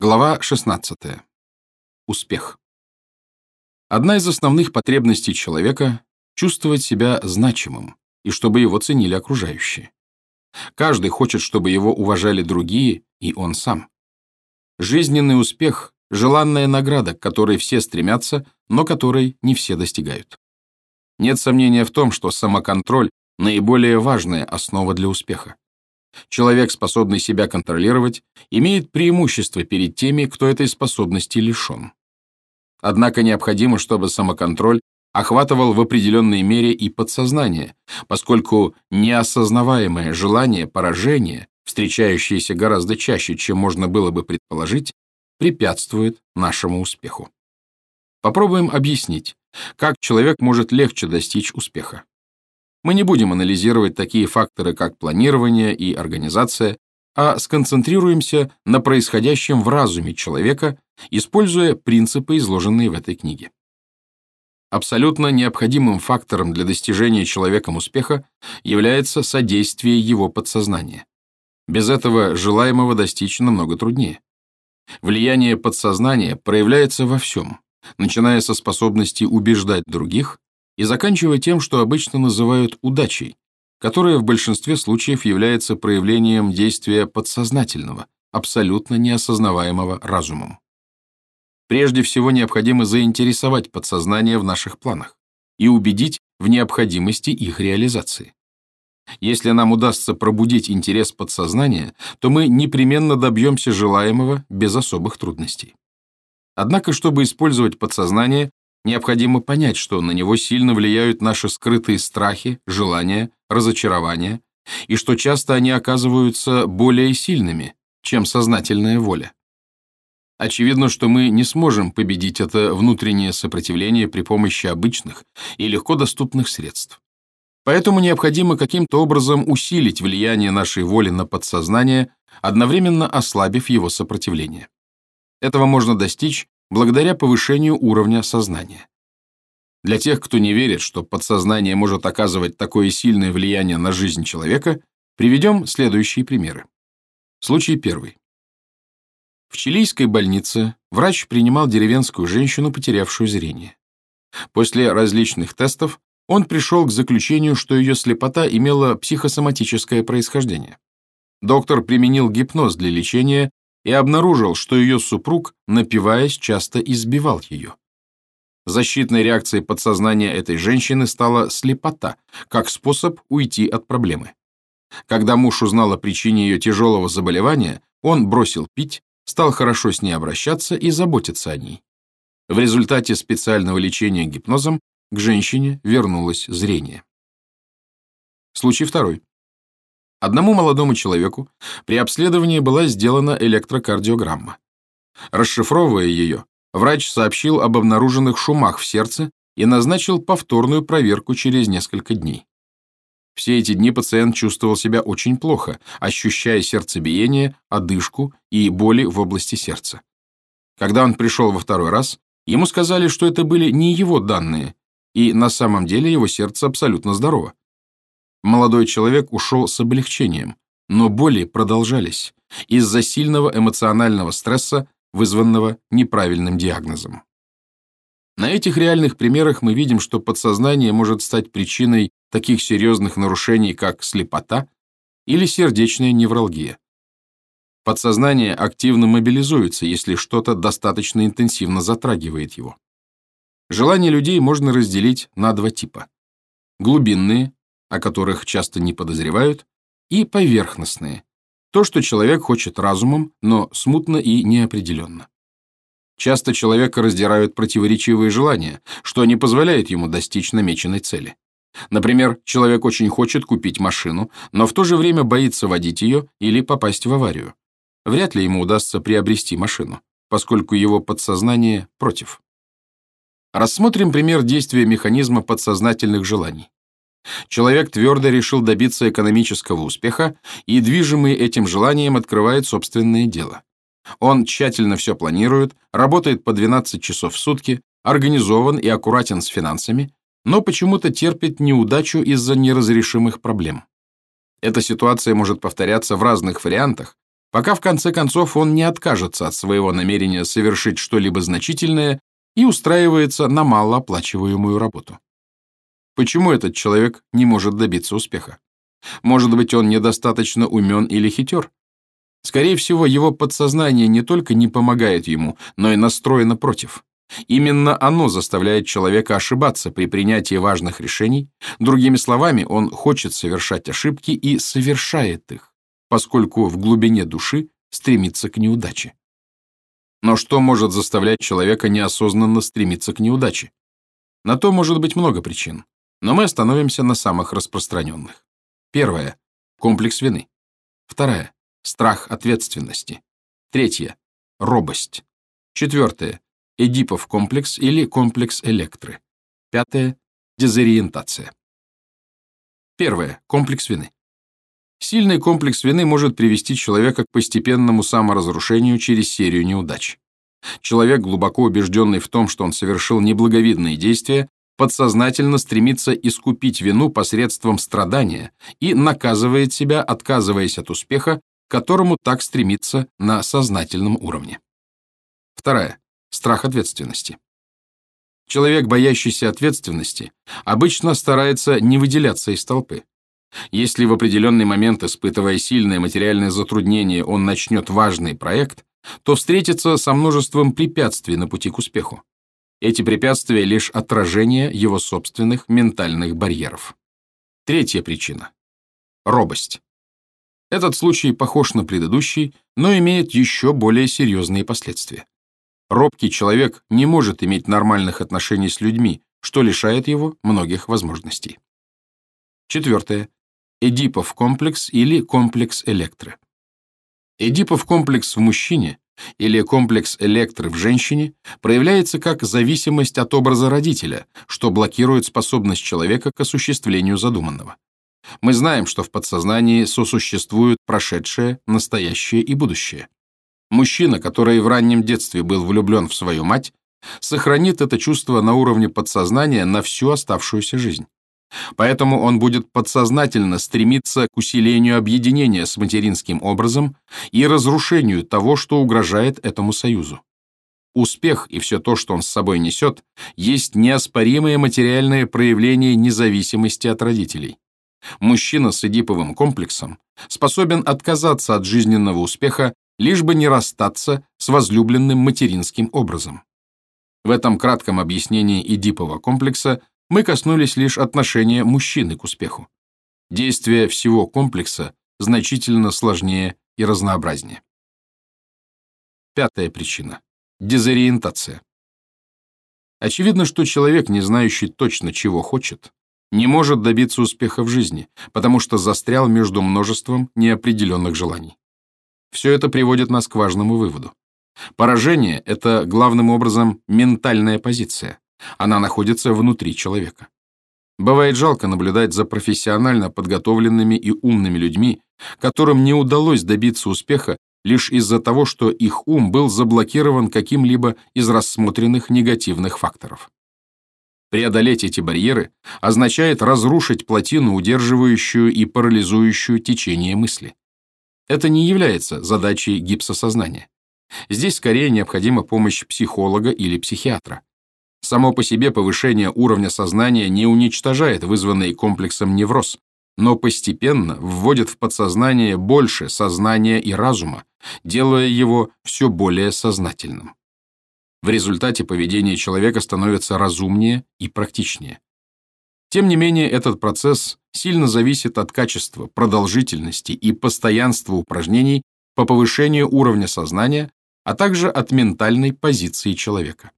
Глава 16. Успех. Одна из основных потребностей человека — чувствовать себя значимым и чтобы его ценили окружающие. Каждый хочет, чтобы его уважали другие, и он сам. Жизненный успех — желанная награда, к которой все стремятся, но которой не все достигают. Нет сомнения в том, что самоконтроль — наиболее важная основа для успеха. Человек, способный себя контролировать, имеет преимущество перед теми, кто этой способности лишен. Однако необходимо, чтобы самоконтроль охватывал в определенной мере и подсознание, поскольку неосознаваемое желание поражения, встречающееся гораздо чаще, чем можно было бы предположить, препятствует нашему успеху. Попробуем объяснить, как человек может легче достичь успеха. Мы не будем анализировать такие факторы, как планирование и организация, а сконцентрируемся на происходящем в разуме человека, используя принципы, изложенные в этой книге. Абсолютно необходимым фактором для достижения человеком успеха является содействие его подсознания. Без этого желаемого достичь намного труднее. Влияние подсознания проявляется во всем, начиная со способности убеждать других и заканчивая тем, что обычно называют удачей, которая в большинстве случаев является проявлением действия подсознательного, абсолютно неосознаваемого разумом. Прежде всего необходимо заинтересовать подсознание в наших планах и убедить в необходимости их реализации. Если нам удастся пробудить интерес подсознания, то мы непременно добьемся желаемого без особых трудностей. Однако, чтобы использовать подсознание, необходимо понять, что на него сильно влияют наши скрытые страхи, желания, разочарования, и что часто они оказываются более сильными, чем сознательная воля. Очевидно, что мы не сможем победить это внутреннее сопротивление при помощи обычных и легко доступных средств. Поэтому необходимо каким-то образом усилить влияние нашей воли на подсознание, одновременно ослабив его сопротивление. Этого можно достичь благодаря повышению уровня сознания. Для тех, кто не верит, что подсознание может оказывать такое сильное влияние на жизнь человека, приведем следующие примеры. Случай первый. В чилийской больнице врач принимал деревенскую женщину, потерявшую зрение. После различных тестов он пришел к заключению, что ее слепота имела психосоматическое происхождение. Доктор применил гипноз для лечения и обнаружил, что ее супруг, напиваясь, часто избивал ее. Защитной реакцией подсознания этой женщины стала слепота, как способ уйти от проблемы. Когда муж узнал о причине ее тяжелого заболевания, он бросил пить, стал хорошо с ней обращаться и заботиться о ней. В результате специального лечения гипнозом к женщине вернулось зрение. Случай второй. Одному молодому человеку при обследовании была сделана электрокардиограмма. Расшифровывая ее, врач сообщил об обнаруженных шумах в сердце и назначил повторную проверку через несколько дней. Все эти дни пациент чувствовал себя очень плохо, ощущая сердцебиение, одышку и боли в области сердца. Когда он пришел во второй раз, ему сказали, что это были не его данные, и на самом деле его сердце абсолютно здорово. Молодой человек ушел с облегчением, но боли продолжались из-за сильного эмоционального стресса, вызванного неправильным диагнозом. На этих реальных примерах мы видим, что подсознание может стать причиной таких серьезных нарушений, как слепота или сердечная невралгия. Подсознание активно мобилизуется, если что-то достаточно интенсивно затрагивает его. Желания людей можно разделить на два типа. Глубинные, о которых часто не подозревают, и поверхностные, то, что человек хочет разумом, но смутно и неопределенно. Часто человека раздирают противоречивые желания, что не позволяет ему достичь намеченной цели. Например, человек очень хочет купить машину, но в то же время боится водить ее или попасть в аварию. Вряд ли ему удастся приобрести машину, поскольку его подсознание против. Рассмотрим пример действия механизма подсознательных желаний. Человек твердо решил добиться экономического успеха и, движимый этим желанием, открывает собственное дело. Он тщательно все планирует, работает по 12 часов в сутки, организован и аккуратен с финансами, но почему-то терпит неудачу из-за неразрешимых проблем. Эта ситуация может повторяться в разных вариантах, пока в конце концов он не откажется от своего намерения совершить что-либо значительное и устраивается на малооплачиваемую работу. Почему этот человек не может добиться успеха? Может быть, он недостаточно умен или хитер? Скорее всего, его подсознание не только не помогает ему, но и настроено против. Именно оно заставляет человека ошибаться при принятии важных решений. Другими словами, он хочет совершать ошибки и совершает их, поскольку в глубине души стремится к неудаче. Но что может заставлять человека неосознанно стремиться к неудаче? На то может быть много причин, но мы остановимся на самых распространенных. Первое – комплекс вины. Вторая – страх ответственности. Третье – робость. Четвертое – Эдипов комплекс или комплекс электры. Пятое – дезориентация. Первое – комплекс вины. Сильный комплекс вины может привести человека к постепенному саморазрушению через серию неудач. Человек, глубоко убежденный в том, что он совершил неблаговидные действия, подсознательно стремится искупить вину посредством страдания и наказывает себя, отказываясь от успеха, к которому так стремится на сознательном уровне. Вторая. Страх ответственности. Человек, боящийся ответственности, обычно старается не выделяться из толпы. Если в определенный момент, испытывая сильное материальное затруднение, он начнет важный проект, то встретится со множеством препятствий на пути к успеху. Эти препятствия — лишь отражение его собственных ментальных барьеров. Третья причина — робость. Этот случай похож на предыдущий, но имеет еще более серьезные последствия. Робкий человек не может иметь нормальных отношений с людьми, что лишает его многих возможностей. Четвертое. Эдипов комплекс или комплекс электры. Эдипов комплекс в мужчине или комплекс электры в женщине проявляется как зависимость от образа родителя, что блокирует способность человека к осуществлению задуманного. Мы знаем, что в подсознании сосуществуют прошедшее, настоящее и будущее. Мужчина, который в раннем детстве был влюблен в свою мать, сохранит это чувство на уровне подсознания на всю оставшуюся жизнь. Поэтому он будет подсознательно стремиться к усилению объединения с материнским образом и разрушению того, что угрожает этому союзу. Успех и все то, что он с собой несет, есть неоспоримое материальное проявление независимости от родителей. Мужчина с эдиповым комплексом способен отказаться от жизненного успеха, лишь бы не расстаться с возлюбленным материнским образом. В этом кратком объяснении эдипового комплекса мы коснулись лишь отношения мужчины к успеху. Действие всего комплекса значительно сложнее и разнообразнее. Пятая причина – дезориентация. Очевидно, что человек, не знающий точно, чего хочет, не может добиться успеха в жизни, потому что застрял между множеством неопределенных желаний. Все это приводит нас к важному выводу. Поражение – это главным образом ментальная позиция, она находится внутри человека. Бывает жалко наблюдать за профессионально подготовленными и умными людьми, которым не удалось добиться успеха лишь из-за того, что их ум был заблокирован каким-либо из рассмотренных негативных факторов. Преодолеть эти барьеры означает разрушить плотину, удерживающую и парализующую течение мысли. Это не является задачей гипсосознания. Здесь скорее необходима помощь психолога или психиатра. Само по себе повышение уровня сознания не уничтожает вызванный комплексом невроз, но постепенно вводит в подсознание больше сознания и разума, делая его все более сознательным. В результате поведение человека становится разумнее и практичнее. Тем не менее, этот процесс сильно зависит от качества, продолжительности и постоянства упражнений по повышению уровня сознания, а также от ментальной позиции человека.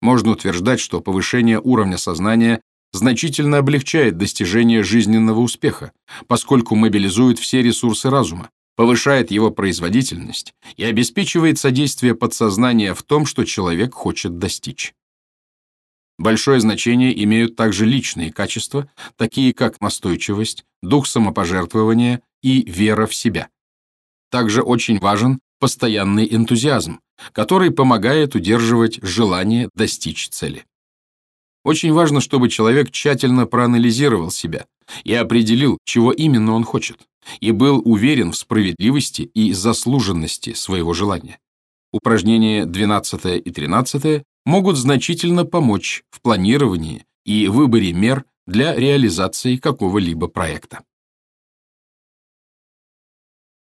Можно утверждать, что повышение уровня сознания значительно облегчает достижение жизненного успеха, поскольку мобилизует все ресурсы разума, повышает его производительность и обеспечивает содействие подсознания в том, что человек хочет достичь. Большое значение имеют также личные качества, такие как настойчивость, дух самопожертвования и вера в себя. Также очень важен постоянный энтузиазм, который помогает удерживать желание достичь цели. Очень важно, чтобы человек тщательно проанализировал себя и определил, чего именно он хочет. и был уверен в справедливости и заслуженности своего желания. Упражнения 12 и 13 могут значительно помочь в планировании и выборе мер для реализации какого-либо проекта.